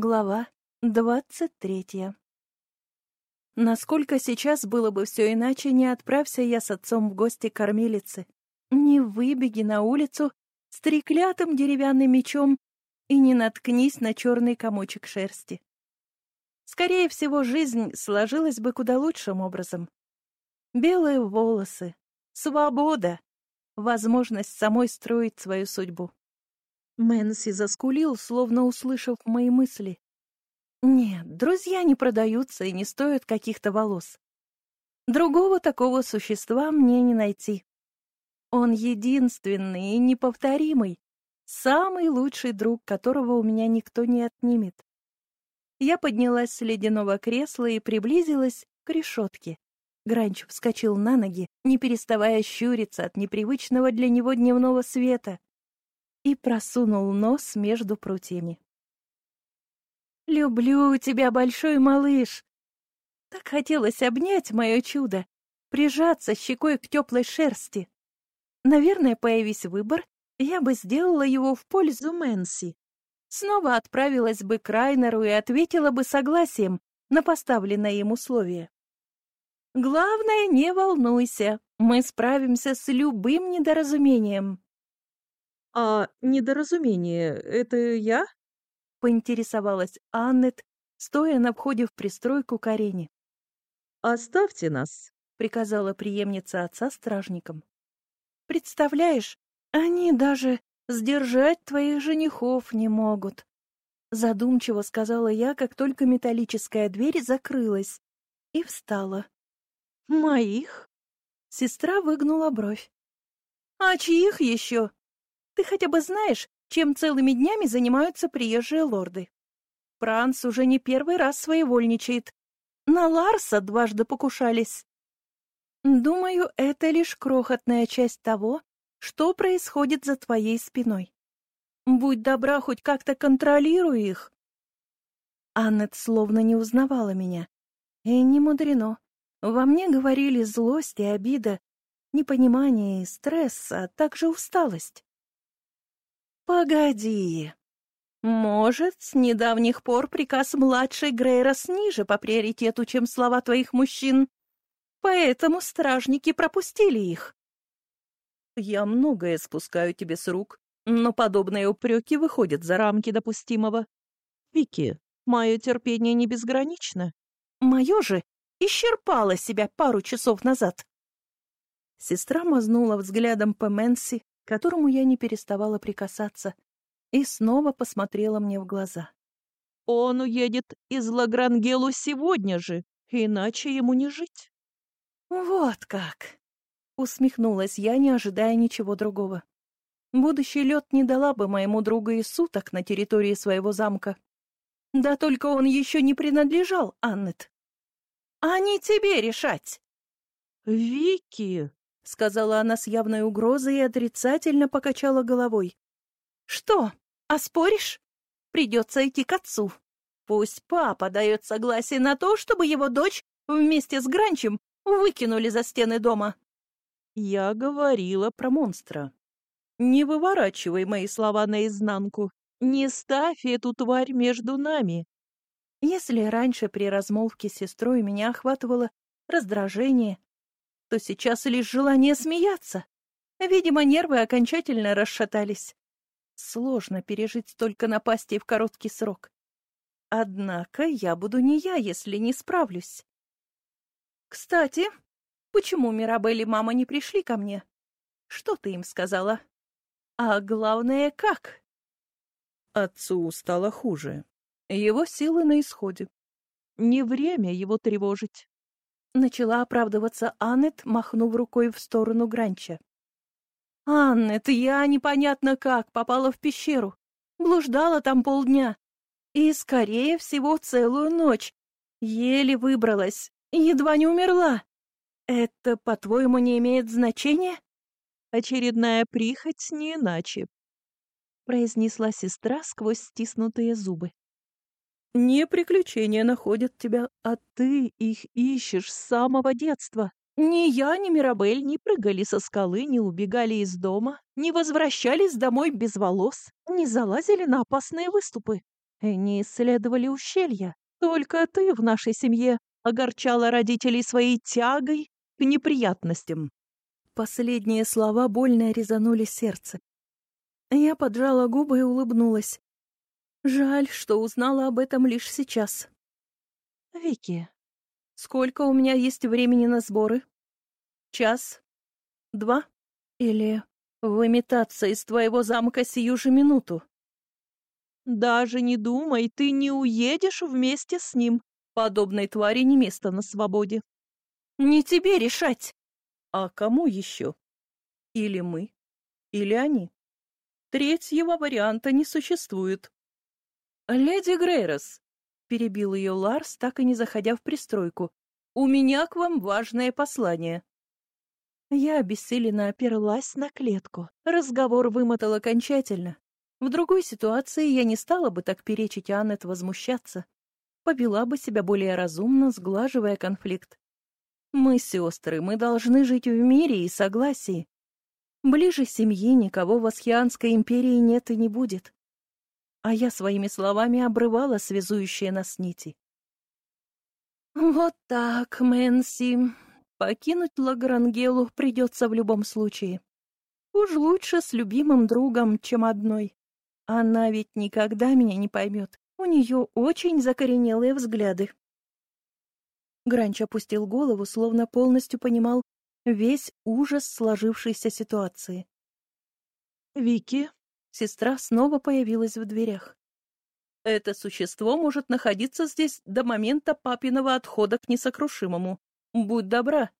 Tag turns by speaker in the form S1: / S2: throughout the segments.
S1: Глава двадцать третья Насколько сейчас было бы все иначе, не отправься я с отцом в гости к кормилице, не выбеги на улицу с треклятым деревянным мечом и не наткнись на черный комочек шерсти. Скорее всего, жизнь сложилась бы куда лучшим образом. Белые волосы, свобода, возможность самой строить свою судьбу. Мэнси заскулил, словно услышав мои мысли. Нет, друзья не продаются и не стоят каких-то волос. Другого такого существа мне не найти. Он единственный и неповторимый, самый лучший друг, которого у меня никто не отнимет. Я поднялась с ледяного кресла и приблизилась к решетке. Гранч вскочил на ноги, не переставая щуриться от непривычного для него дневного света и просунул нос между прутьями. «Люблю тебя, большой малыш!» Так хотелось обнять мое чудо, прижаться щекой к теплой шерсти. Наверное, появись выбор, я бы сделала его в пользу Мэнси. Снова отправилась бы к Райнеру и ответила бы согласием на поставленное им условие. Главное, не волнуйся, мы справимся с любым недоразумением.
S2: «А недоразумение — это я?»
S1: — поинтересовалась Аннет, стоя на входе в пристройку к арене.
S2: «Оставьте нас», —
S1: приказала преемница отца стражникам. «Представляешь, они даже сдержать твоих женихов не могут», — задумчиво сказала я, как только металлическая дверь закрылась, и встала. «Моих?» — сестра выгнула бровь. «А чьих еще?» Ты хотя бы знаешь, чем целыми днями занимаются приезжие лорды? Франц уже не первый раз своевольничает. На Ларса дважды покушались. Думаю, это лишь крохотная часть того, что происходит за твоей спиной. Будь добра, хоть как-то контролируй их. Аннет словно не узнавала меня. И не мудрено. Во мне говорили злость и обида, непонимание и стресс, а также усталость. «Погоди. Может, с недавних пор приказ младшей Грейрос ниже по приоритету, чем слова твоих мужчин, поэтому стражники пропустили их». «Я многое спускаю тебе с рук, но подобные упреки выходят за рамки допустимого. Вики, мое терпение не безгранично. Мое же исчерпало себя пару часов назад». Сестра мазнула взглядом по Мэнси, которому я не переставала прикасаться, и снова посмотрела мне в глаза.
S2: «Он уедет из Лагрангелу сегодня же, иначе ему не жить».
S1: «Вот как!» — усмехнулась я, не ожидая ничего другого. Будущий лед не дала бы моему другу и суток на территории своего замка. Да только он еще не принадлежал, Аннет. А не тебе решать.
S2: «Вики!»
S1: — сказала она с явной угрозой и отрицательно покачала головой. «Что, оспоришь? Придется идти к отцу. Пусть папа дает согласие на то, чтобы его дочь вместе с Гранчем выкинули за стены дома».
S2: «Я говорила про монстра. Не выворачивай мои слова наизнанку. Не ставь эту тварь между нами».
S1: Если раньше при размолвке с сестрой меня охватывало раздражение, то сейчас лишь желание смеяться. Видимо, нервы окончательно расшатались. Сложно пережить столько напастей в короткий срок. Однако я буду не я, если не справлюсь. Кстати, почему Мирабель и мама не пришли ко мне? Что ты им сказала? А главное, как?
S2: Отцу стало хуже.
S1: Его силы на исходе.
S2: Не время его тревожить.
S1: Начала оправдываться Аннет, махнув рукой в сторону Гранча. «Аннет, я непонятно как попала в пещеру. Блуждала там полдня. И, скорее всего, целую ночь. Еле выбралась. Едва не умерла. Это, по-твоему, не имеет значения?»
S2: «Очередная прихоть не иначе», — произнесла сестра сквозь стиснутые зубы. Не приключения находят тебя, а ты их ищешь с самого детства. Ни я, ни Мирабель не прыгали со скалы, не убегали из дома, не возвращались домой без волос, не залазили на опасные выступы. не исследовали ущелья. Только ты в нашей семье огорчала родителей своей тягой к неприятностям.
S1: Последние слова больно резанули сердце. Я поджала губы и улыбнулась. Жаль, что узнала об этом лишь сейчас.
S2: Вики,
S1: сколько у меня есть времени на сборы? Час? Два? Или выметаться из твоего замка сию же минуту?
S2: Даже не думай, ты не уедешь вместе с ним. Подобной твари не место на свободе.
S1: Не тебе решать. А кому еще? Или мы, или они. Третьего варианта не существует. «Леди Грейрос», — перебил ее Ларс, так и не заходя в пристройку, — «у меня к вам важное послание». Я обессиленно оперлась на клетку. Разговор вымотал окончательно. В другой ситуации я не стала бы так перечить Аннет возмущаться. Повела бы себя более разумно, сглаживая конфликт. Мы сестры, мы должны жить в мире и согласии. Ближе семьи никого в Асхианской империи нет и не будет а я своими словами обрывала связующие нас нити. «Вот так, Мэнси. Покинуть Лагрангелу придется в любом случае. Уж лучше с любимым другом, чем одной. Она ведь никогда меня не поймет. У нее очень закоренелые взгляды». Гранч опустил голову, словно полностью понимал весь ужас сложившейся ситуации.
S2: «Вики,
S1: Сестра снова появилась в дверях. Это существо может находиться здесь до момента папиного отхода к несокрушимому. Будь добра,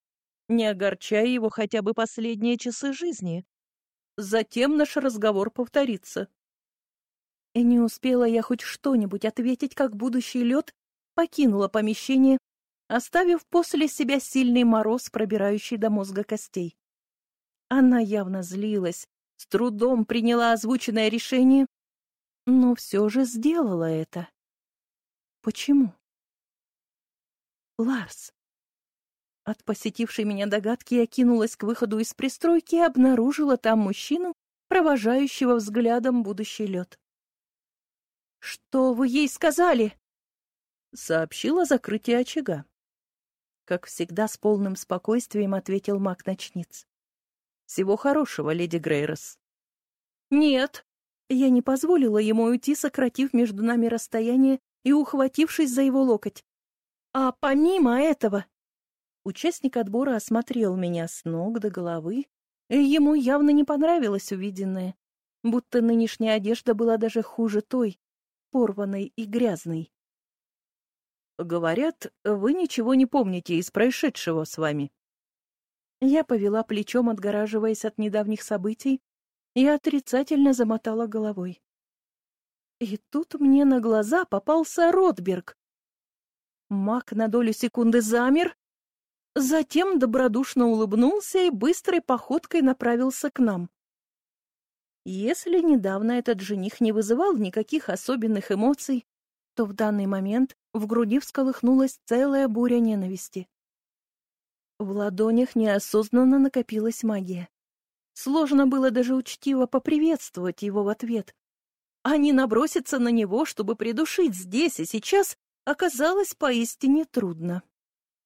S1: не огорчай его хотя бы последние часы жизни. Затем наш разговор повторится. И не успела я хоть что-нибудь ответить, как будущий лед покинула помещение, оставив после себя сильный мороз, пробирающий до мозга костей. Она явно злилась, с трудом приняла озвученное решение, но все же сделала это. Почему? Ларс. От посетившей меня догадки я кинулась к выходу из пристройки и обнаружила там мужчину, провожающего взглядом будущий лед. «Что вы ей сказали?» Сообщила закрытие очага. Как всегда, с полным спокойствием ответил маг-ночниц. Всего хорошего, леди Грейрос. Нет. Я не позволила ему уйти, сократив между нами расстояние и ухватившись за его локоть. А помимо этого... Участник отбора осмотрел меня с ног до головы, и ему явно не понравилось увиденное, будто нынешняя одежда была даже хуже той, порванной и грязной. «Говорят, вы ничего не помните из происшедшего с вами», я повела плечом, отгораживаясь от недавних событий, и отрицательно замотала головой. И тут мне на глаза попался Ротберг. Мак на долю секунды замер, затем добродушно улыбнулся и быстрой походкой направился к нам. Если недавно этот жених не вызывал никаких особенных эмоций, то в данный момент в груди всколыхнулась целая буря ненависти. В ладонях неосознанно накопилась магия. Сложно было даже учтиво поприветствовать его в ответ. А не наброситься на него, чтобы придушить здесь и сейчас, оказалось поистине трудно.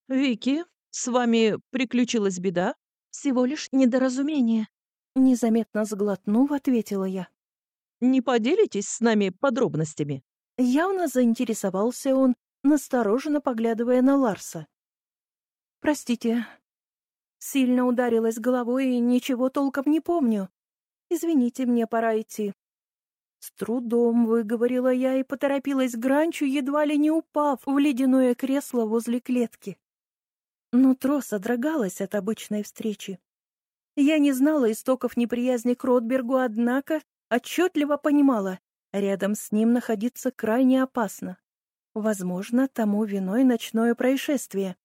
S2: «Вики, с вами приключилась беда?» «Всего лишь недоразумение», — незаметно сглотнув, ответила я. «Не поделитесь с нами подробностями?»
S1: Явно заинтересовался он, настороженно поглядывая на Ларса. Простите. Сильно ударилась головой и ничего толком не помню. Извините, мне пора идти. С трудом выговорила я и поторопилась к гранчу, едва ли не упав в ледяное кресло возле клетки. Нутро содрогалось от обычной встречи. Я не знала истоков неприязни к Ротбергу, однако отчетливо понимала, рядом с ним находиться крайне опасно. Возможно, тому виной ночное происшествие.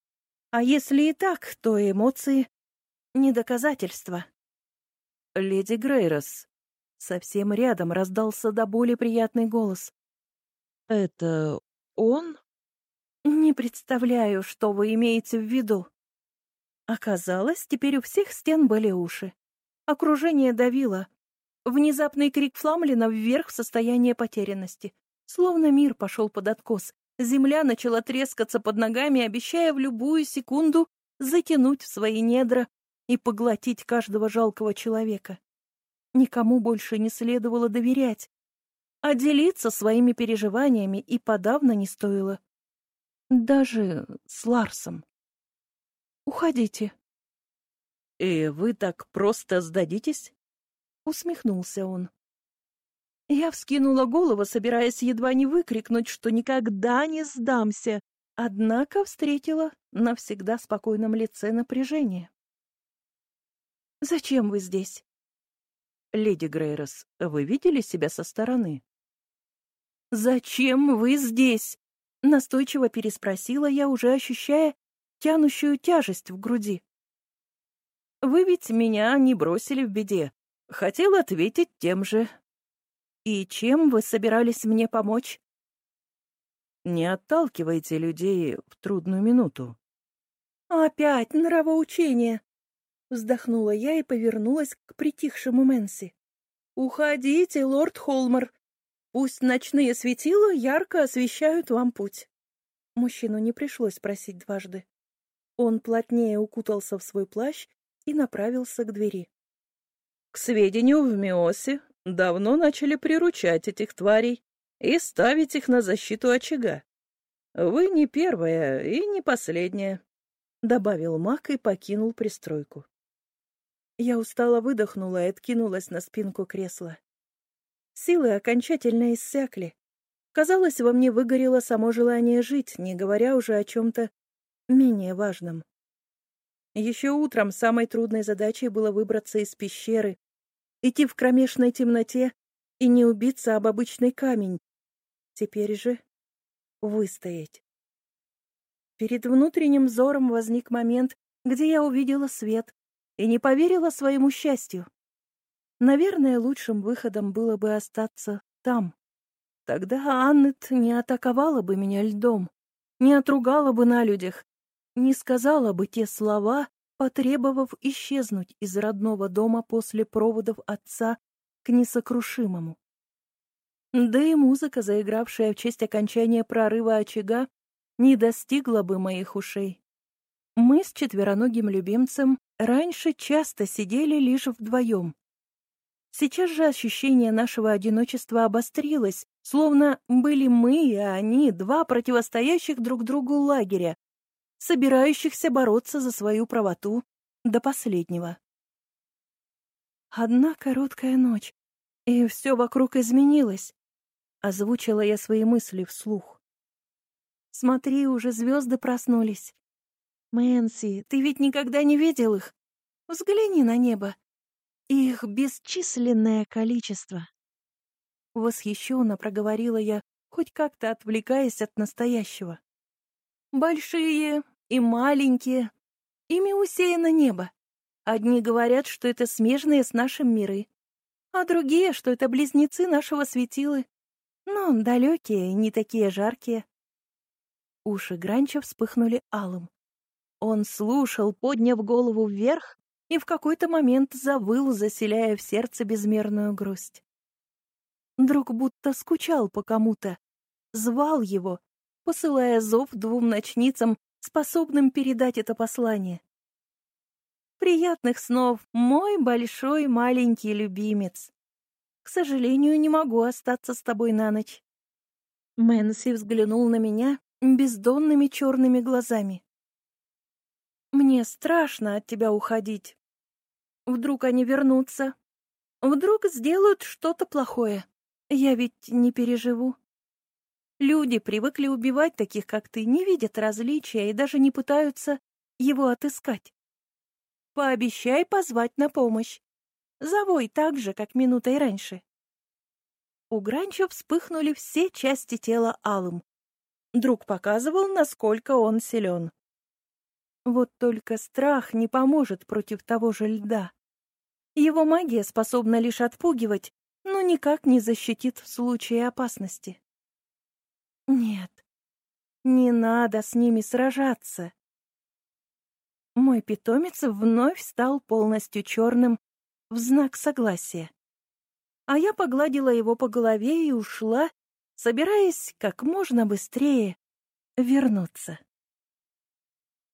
S1: А если и так, то эмоции — не доказательство. «Леди Грейрос», — совсем рядом раздался до боли приятный голос.
S2: «Это он?»
S1: «Не представляю, что вы имеете в виду». Оказалось, теперь у всех стен были уши. Окружение давило. Внезапный крик Фламлина вверх в состояние потерянности. Словно мир пошел под откос. Земля начала трескаться под ногами, обещая в любую секунду затянуть в свои недра и поглотить каждого жалкого человека. Никому больше не следовало доверять, а делиться своими переживаниями и подавно не стоило. Даже с Ларсом. «Уходите».
S2: «И вы так просто сдадитесь?»
S1: — усмехнулся он. Я вскинула голову, собираясь едва не выкрикнуть, что никогда не сдамся, однако встретила на всегда спокойном лице напряжение. «Зачем вы здесь?»
S2: «Леди Грейрос, вы видели себя со стороны?»
S1: «Зачем вы здесь?» — настойчиво переспросила я, уже ощущая тянущую тяжесть в груди.
S2: «Вы ведь меня не бросили в беде. Хотел ответить тем же.
S1: И чем вы собирались мне помочь?
S2: Не отталкивайте людей в трудную минуту.
S1: Опять нравоучение. Вздохнула я и повернулась к притихшему Мэнси. Уходите, лорд Холмер. Пусть ночные светила ярко освещают вам путь. Мужчину не пришлось просить дважды. Он плотнее укутался в свой плащ и направился к двери.
S2: К сведению, в Миосе давно начали приручать этих тварей и ставить их на защиту очага. Вы не первая и не последняя, — добавил маг и покинул пристройку.
S1: Я устало выдохнула и откинулась на спинку кресла. Силы окончательно иссякли. Казалось, во мне выгорело само желание жить, не говоря уже о чем-то менее важном. Еще утром самой трудной задачей было выбраться из пещеры, идти в кромешной темноте и не убиться об обычный камень. Теперь же выстоять. Перед внутренним взором возник момент, где я увидела свет и не поверила своему счастью. Наверное, лучшим выходом было бы остаться там. Тогда Аннет не атаковала бы меня льдом, не отругала бы на людях, не сказала бы те слова, потребовав исчезнуть из родного дома после проводов отца к несокрушимому. Да и музыка, заигравшая в честь окончания прорыва очага, не достигла бы моих ушей. Мы с четвероногим любимцем раньше часто сидели лишь вдвоем. Сейчас же ощущение нашего одиночества обострилось, словно были мы и они, два противостоящих друг другу лагеря, собирающихся бороться за свою правоту до последнего. Одна короткая ночь, и все вокруг изменилось. Озвучила я свои мысли вслух. Смотри, уже звезды проснулись. Мэнси, ты ведь никогда не видел их? Взгляни на небо. Их бесчисленное количество. Восхищенно проговорила я, хоть как-то отвлекаясь от настоящего. Большие и маленькие. Ими усеяно небо. Одни говорят, что это смежные с нашим миры, а другие, что это близнецы нашего светилы. Но далекие, не такие жаркие. Уши Гранча вспыхнули алым. Он слушал, подняв голову вверх, и в какой-то момент завыл, заселяя в сердце безмерную грусть. Друг будто скучал по кому-то, звал его, посылая зов двум ночницам, способным передать это послание. Приятных снов, мой большой маленький любимец. К сожалению, не могу остаться с тобой на ночь. Мэнси взглянул на меня бездонными черными глазами. Мне страшно от тебя уходить. Вдруг они вернутся. Вдруг сделают что-то плохое. Я ведь не переживу. Люди привыкли убивать таких, как ты, не видят различия и даже не пытаются его отыскать. Пообещай позвать на помощь. Завой так же, как минутой раньше. У Гранчо вспыхнули все части тела алым. Друг показывал, насколько он силен. Вот только страх не поможет против того же льда. Его магия способна лишь отпугивать, но никак не защитит в случае опасности. Нет, не надо с ними сражаться. Мой питомец вновь стал полностью черным в знак согласия. А я погладила его по голове и ушла, собираясь как можно быстрее вернуться.